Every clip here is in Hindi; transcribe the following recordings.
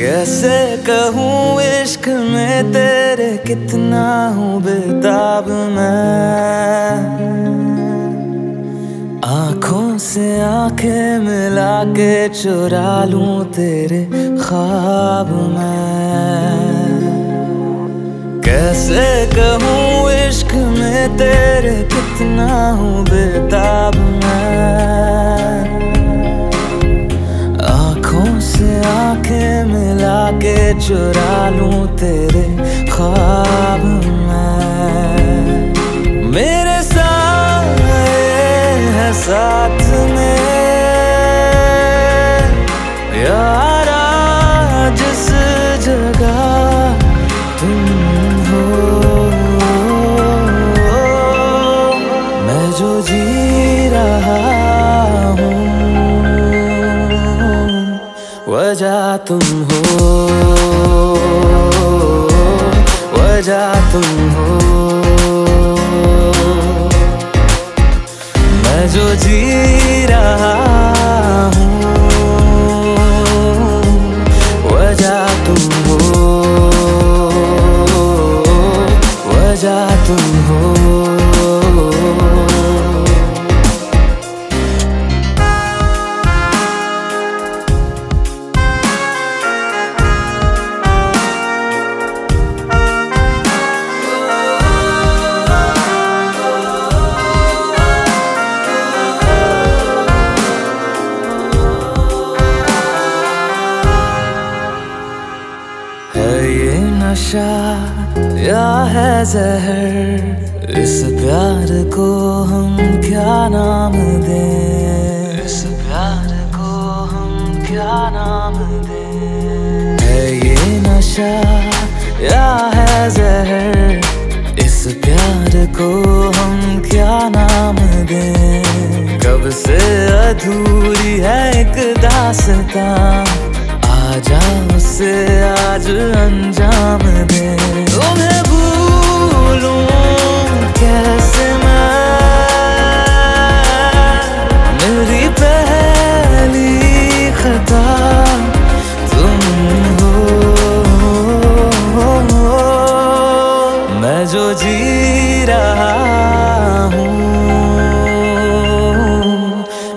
कैसे कहूँ इश्क में तेरे कितना हूँ बेताब मैं? आँखों से आँखें मिला के चुरा लूँ तेरे ख्वाब मैं। कैसे कहूँ इश्क में तेरे कितना हूँ बेताब मैं? चुरा लूँ तेरे ख्वाब में। मेरे साथ है साथ में। यारा, जिस जगह तुम हो। मैं जो जी रहा हूँ, वजह तुम हो। वजह तुम हो। मैं जो जी रहा तुम हो वजह तुम हो। नशा या है जहर? इस प्यार को हम क्या नाम दें? इस प्यार को हम क्या नाम दें? है ये नशा या है जहर? इस प्यार को हम क्या नाम दें? कब से अधूरी है एक दास्तां? आजा उसे आज अंजाम दे। तुम्हें भूलूं कैसे मैं? मेरी पहली खता तुम हो। मैं जो जी रहा हूँ,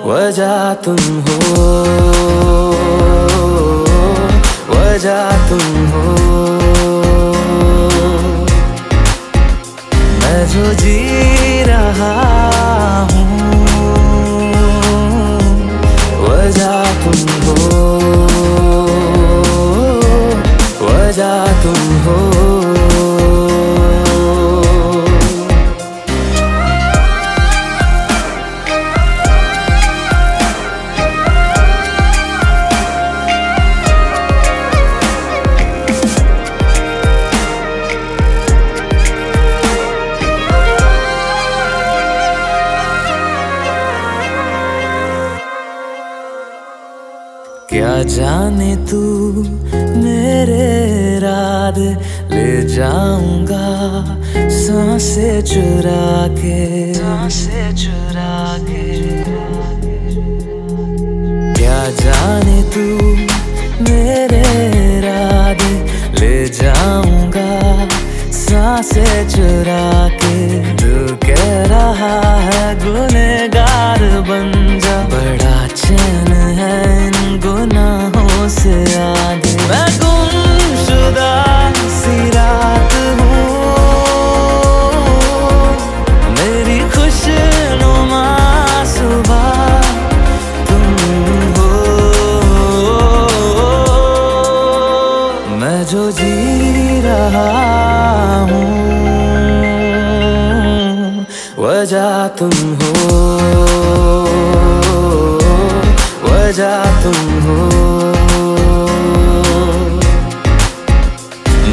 वजह तुम वजह तुम क्या जाने तू मेरे रात ले जाऊँगा सांसे चुरा के सांसे चुरा के क्या जाने तू मेरे रात ले जाऊँगा सांसे चुरा के तू कह रहा है गुनेगार बन जा। बड़ा चैन है गुनाहों से आगे मैं गुमशुदा सी रात हूँ। मेरी खुशनुमा सुबह तुम हो। मैं जो जी रहा हूँ, वजह तुम हो। वजह तुम हो।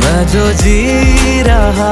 मैं जो जी रहा